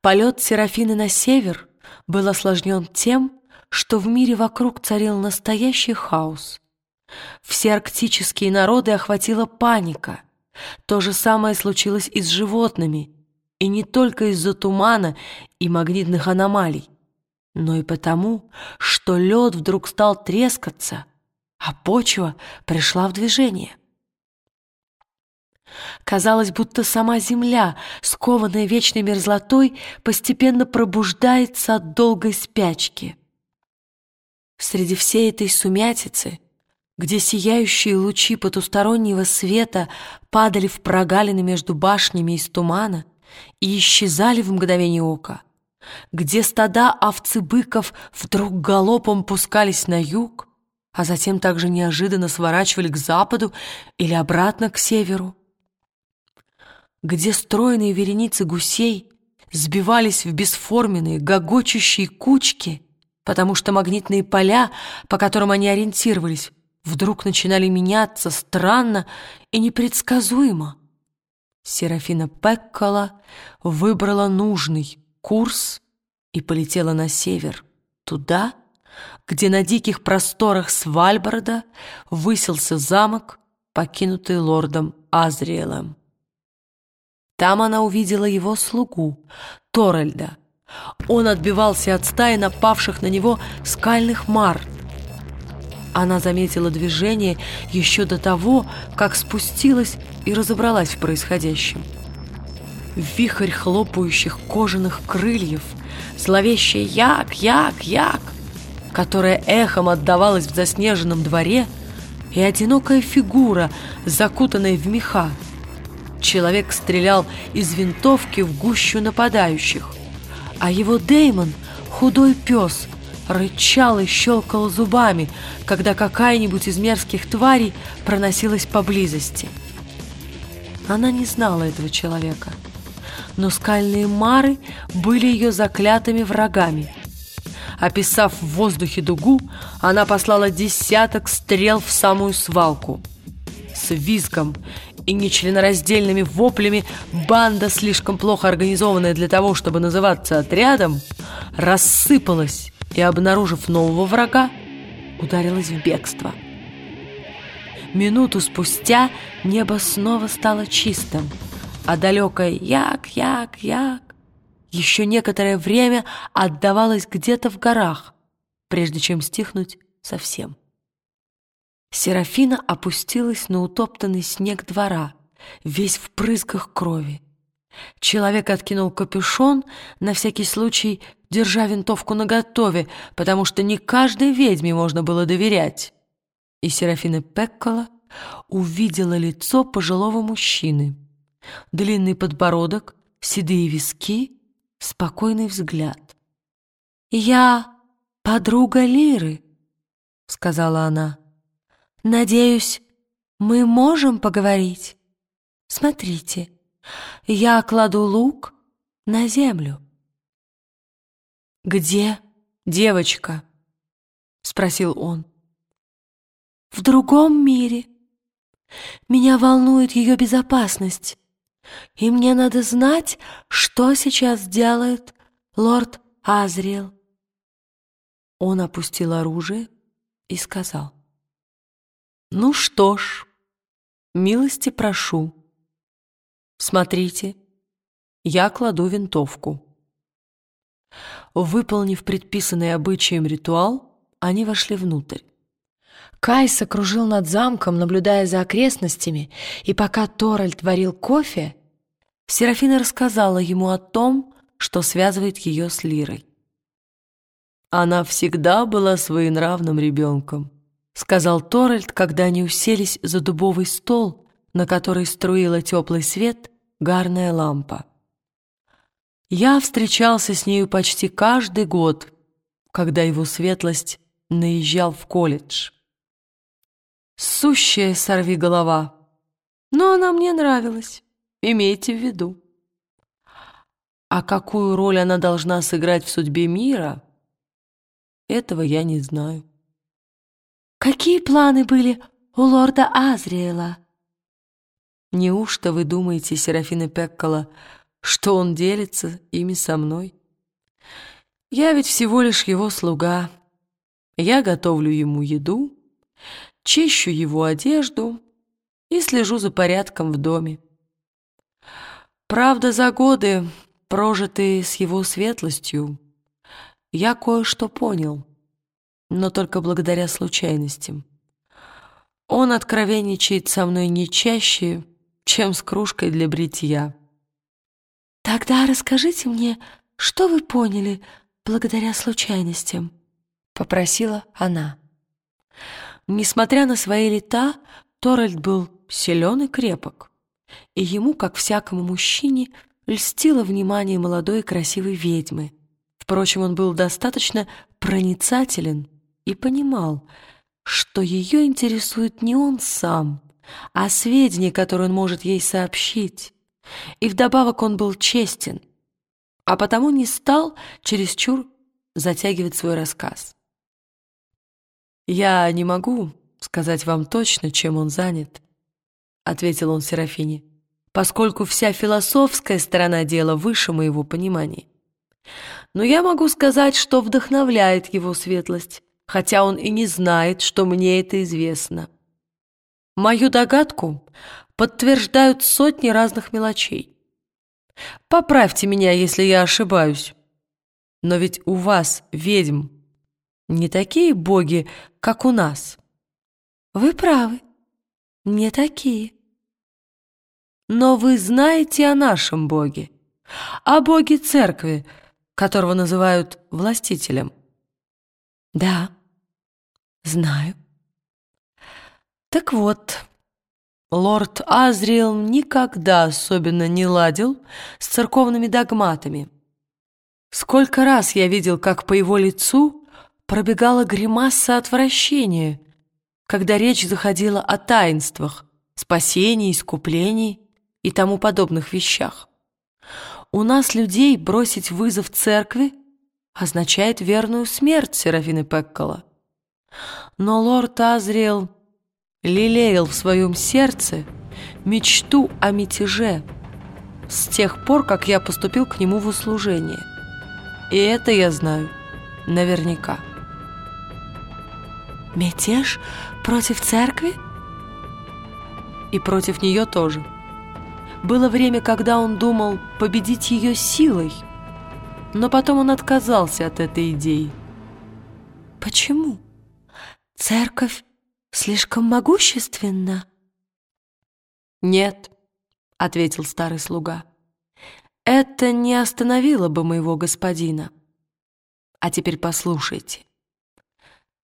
Полет Серафины на север был осложнен тем, что в мире вокруг царил настоящий хаос. Все арктические народы охватила паника. То же самое случилось и с животными, и не только из-за тумана и магнитных аномалий, но и потому, что лед вдруг стал трескаться, а почва пришла в движение. Казалось, будто сама земля, скованная вечной мерзлотой, постепенно пробуждается от долгой спячки. Среди всей этой сумятицы, где сияющие лучи потустороннего света падали в прогалины между башнями из тумана и исчезали в мгновение ока, где стада овцы-быков вдруг галопом пускались на юг, а затем также неожиданно сворачивали к западу или обратно к северу, где стройные вереницы гусей сбивались в бесформенные, гогочущие кучки, потому что магнитные поля, по которым они ориентировались, вдруг начинали меняться странно и непредсказуемо. Серафина Пеккола выбрала нужный курс и полетела на север, туда, где на диких просторах Свальбарда высился замок, покинутый лордом Азриэлем. Там она увидела его слугу, Торальда. Он отбивался от стаи напавших на него скальных мар. Она заметила движение еще до того, как спустилась и разобралась в происходящем. Вихрь хлопающих кожаных крыльев, зловещее «як, як, як», которое эхом отдавалось в заснеженном дворе, и одинокая фигура, закутанная в меха, Человек стрелял из винтовки в гущу нападающих, а его Деймон, худой пес, рычал и щелкал зубами, когда какая-нибудь из мерзких тварей проносилась поблизости. Она не знала этого человека, но скальные мары были ее заклятыми врагами. Описав в воздухе дугу, она послала десяток стрел в самую свалку. С визгом и нечленораздельными воплями банда, слишком плохо организованная для того, чтобы называться отрядом, рассыпалась и, обнаружив нового врага, ударилась в бегство. Минуту спустя небо снова стало чистым, а далекое «як-як-як» еще некоторое время отдавалось где-то в горах, прежде чем стихнуть совсем. Серафина опустилась на утоптанный снег двора, весь в прысках крови. Человек откинул капюшон, на всякий случай держа винтовку наготове, потому что не каждой ведьме можно было доверять. И Серафина Пеккола увидела лицо пожилого мужчины. Длинный подбородок, седые виски, спокойный взгляд. «Я подруга Лиры», — сказала она. Надеюсь, мы можем поговорить? Смотрите, я кладу лук на землю. «Где девочка?» — спросил он. «В другом мире. Меня волнует ее безопасность, и мне надо знать, что сейчас делает лорд Азриэл». Он опустил оружие и сказал. Ну что ж, милости прошу. Смотрите, я кладу винтовку. Выполнив предписанный обычаем ритуал, они вошли внутрь. Кайс окружил над замком, наблюдая за окрестностями, и пока Торальд варил кофе, Серафина рассказала ему о том, что связывает ее с Лирой. Она всегда была своенравным ребенком сказал Торальд, когда они уселись за дубовый стол, на который струила теплый свет гарная лампа. Я встречался с нею почти каждый год, когда его светлость наезжал в колледж. Сущая сорви голова, но она мне нравилась, имейте в виду. А какую роль она должна сыграть в судьбе мира, этого я не знаю. Какие планы были у лорда Азриэла? Неужто вы думаете, Серафина Пеккола, что он делится ими со мной. Я ведь всего лишь его слуга. Я готовлю ему еду, чищу его одежду и слежу за порядком в доме. Правда, за годы, прожитые с его светлостью, я кое-что понял, но только благодаря случайностям. Он откровенничает со мной не чаще, чем с кружкой для бритья. «Тогда расскажите мне, что вы поняли благодаря случайностям?» — попросила она. Несмотря на свои лета, Торальд был силен и крепок, и ему, как всякому мужчине, льстило внимание молодой и красивой ведьмы. Впрочем, он был достаточно проницателен и понимал, что ее интересует не он сам, а сведения, которые он может ей сообщить. И вдобавок он был честен, а потому не стал чересчур затягивать свой рассказ. «Я не могу сказать вам точно, чем он занят», — ответил он Серафине, «поскольку вся философская сторона дела выше моего понимания. Но я могу сказать, что вдохновляет его светлость, хотя он и не знает, что мне это известно. Мою догадку подтверждают сотни разных мелочей. Поправьте меня, если я ошибаюсь. Но ведь у вас, ведьм, не такие боги, как у нас. Вы правы, не такие. Но вы знаете о нашем боге, о боге церкви, которого называют властителем. Да, знаю. Так вот, лорд Азриэл никогда особенно не ладил с церковными догматами. Сколько раз я видел, как по его лицу пробегала гримаса отвращения, когда речь заходила о таинствах, спасении, искуплении и тому подобных вещах. У нас людей бросить вызов церкви означает верную смерть Серафины Пеккола. Но лорд Азриэл лелеял в своем сердце мечту о мятеже с тех пор, как я поступил к нему в услужение. И это я знаю наверняка. Мятеж против церкви? И против нее тоже. Было время, когда он думал победить ее силой, но потом он отказался от этой идеи. Почему? Церковь слишком могущественна? Нет, — ответил старый слуга, — это не остановило бы моего господина. А теперь послушайте.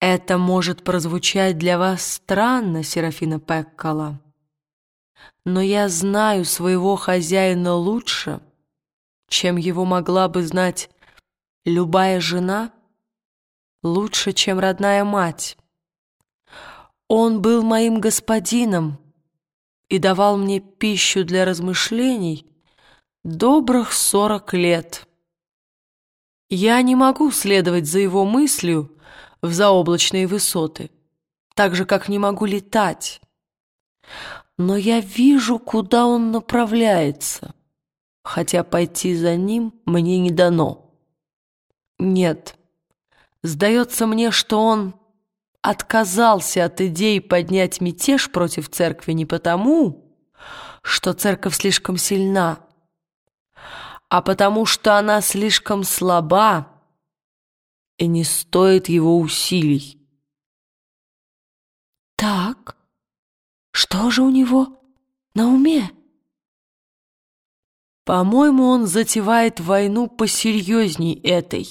Это может прозвучать для вас странно, Серафина Пеккала, но я знаю своего хозяина лучше, чем его могла бы знать любая жена, лучше, чем родная мать. Он был моим господином и давал мне пищу для размышлений добрых сорок лет. Я не могу следовать за его мыслью, в заоблачные высоты, так же, как не могу летать. Но я вижу, куда он направляется, хотя пойти за ним мне не дано. Нет, сдается мне, что он отказался от идеи поднять мятеж против церкви не потому, что церковь слишком сильна, а потому что она слишком слаба, и не стоит его усилий. Так, что же у него на уме? По-моему, он затевает войну посерьезней этой.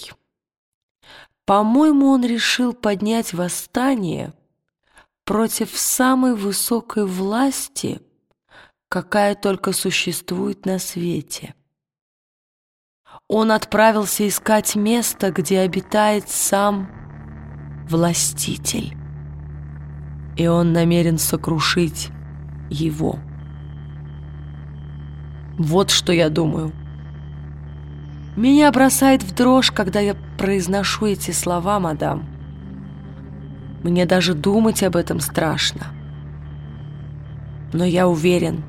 По-моему, он решил поднять восстание против самой высокой власти, какая только существует на свете он отправился искать место, где обитает сам властитель. И он намерен сокрушить его. Вот что я думаю. Меня бросает в дрожь, когда я произношу эти слова, мадам. Мне даже думать об этом страшно. Но я уверен,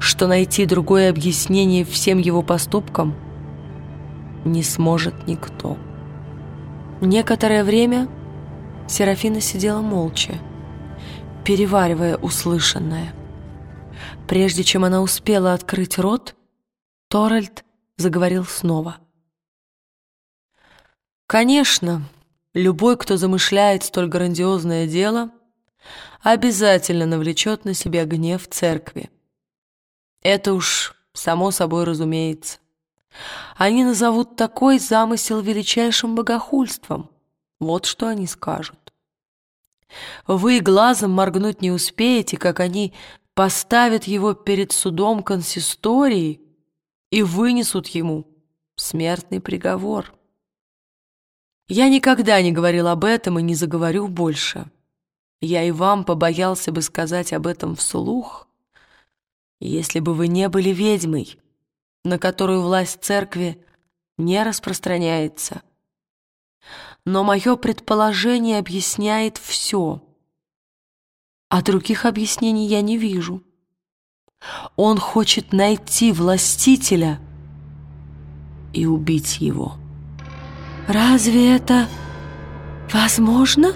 что найти другое объяснение всем его поступкам не сможет никто. Некоторое время Серафина сидела молча, переваривая услышанное. Прежде чем она успела открыть рот, Торальд заговорил снова. «Конечно, любой, кто замышляет столь грандиозное дело, обязательно навлечет на себя гнев церкви. Это уж само собой разумеется. Они назовут такой замысел величайшим богохульством. Вот что они скажут. Вы глазом моргнуть не успеете, как они поставят его перед судом консистории и вынесут ему смертный приговор. Я никогда не говорил об этом и не заговорю больше. Я и вам побоялся бы сказать об этом вслух, если бы вы не были ведьмой, на которую власть церкви не распространяется. Но мое предположение объясняет все, а других объяснений я не вижу. Он хочет найти властителя и убить его. «Разве это возможно?»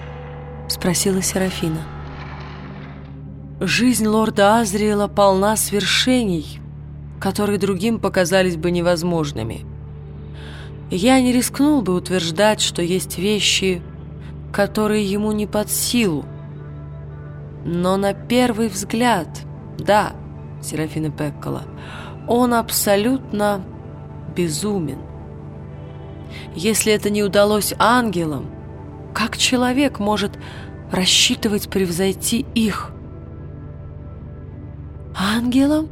— спросила Серафина. Жизнь лорда Азриэла полна свершений, которые другим показались бы невозможными. Я не рискнул бы утверждать, что есть вещи, которые ему не под силу. Но на первый взгляд, да, Серафина Пеккола, он абсолютно безумен. Если это не удалось ангелам, как человек может рассчитывать превзойти их – Ангелом?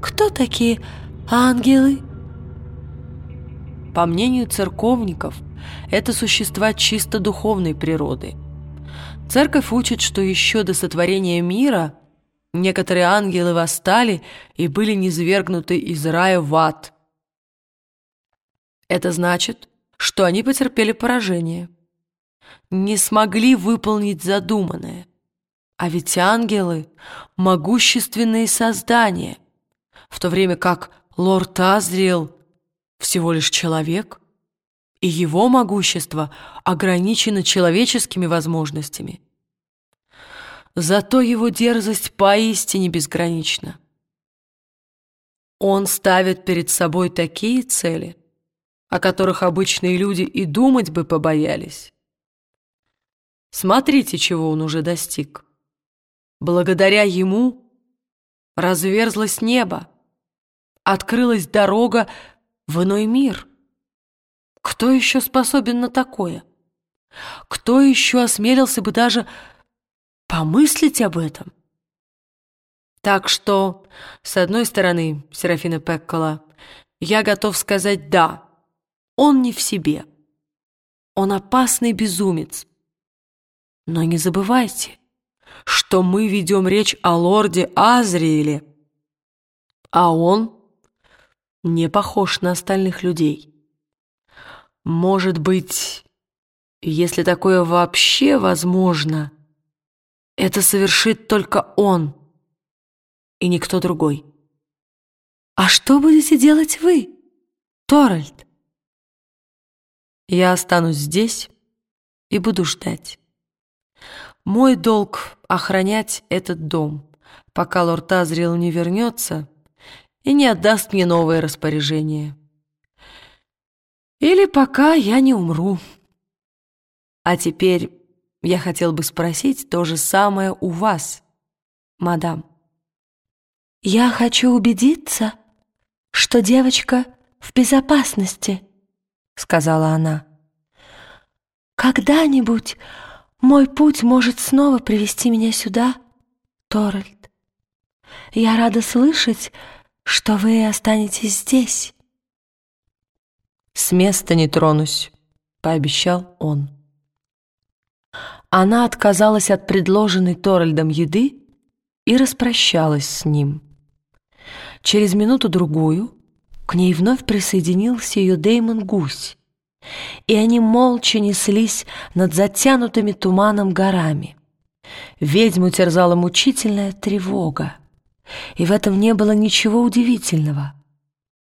Кто такие ангелы? По мнению церковников, это существа чисто духовной природы. Церковь учит, что еще до сотворения мира некоторые ангелы восстали и были низвергнуты из рая в ад. Это значит, что они потерпели поражение, не смогли выполнить задуманное. А ведь ангелы — могущественные создания, в то время как лорд Азриэл всего лишь человек, и его могущество ограничено человеческими возможностями. Зато его дерзость поистине безгранична. Он ставит перед собой такие цели, о которых обычные люди и думать бы побоялись. Смотрите, чего он уже достиг. Благодаря ему разверзлось небо, открылась дорога в иной мир. Кто еще способен на такое? Кто еще осмелился бы даже помыслить об этом? Так что, с одной стороны, Серафина Пеккола, я готов сказать «да». Он не в себе. Он опасный безумец. Но не забывайте, что мы ведем речь о лорде Азриэле, а он не похож на остальных людей. Может быть, если такое вообще возможно, это совершит только он и никто другой. А что будете делать вы, Торальд? Я останусь здесь и буду ждать. Мой долг — охранять этот дом, пока лорд Азриэл не вернется и не отдаст мне новое распоряжение. Или пока я не умру. А теперь я хотел бы спросить то же самое у вас, мадам. Я хочу убедиться, что девочка в безопасности, сказала она. Когда-нибудь мой путь может снова привести меня сюда, Торальд. Я рада слышать, что вы останетесь здесь. С места не тронусь, пообещал он. Она отказалась от предложенной Торальдом еды и распрощалась с ним. Через минуту-другую к ней вновь присоединился ее Деймон Гусь и они молча неслись над затянутыми туманом горами. Ведьму терзала мучительная тревога. и в этом не было ничего удивительного.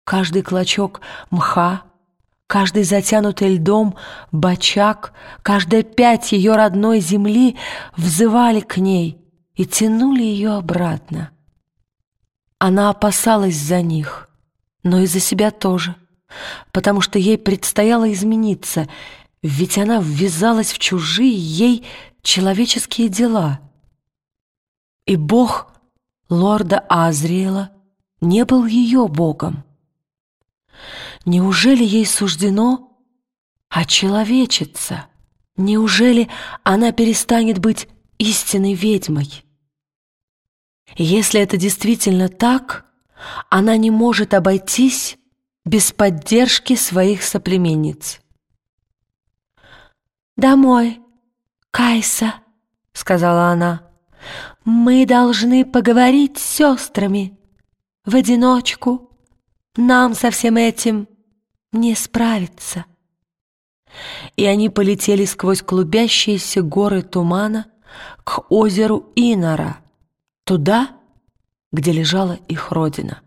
Каждый клочок мха, каждый затянутый льдом бочак, каждая пять ее родной земли взывали к ней и тянули ее обратно. Она опасалась за них, но и за себя тоже, потому что ей предстояло измениться, ведь она ввязалась в чужие ей человеческие дела. И Бог лорда Азриэла не был ее Богом. Неужели ей суждено очеловечиться? Неужели она перестанет быть истинной ведьмой? Если это действительно так, она не может обойтись без поддержки своих соплеменниц. «Домой, Кайса», — сказала она. «Мы должны поговорить с сестрами в одиночку. Нам со всем этим не справиться». И они полетели сквозь клубящиеся горы тумана к озеру Инора, туда, где лежала их родина.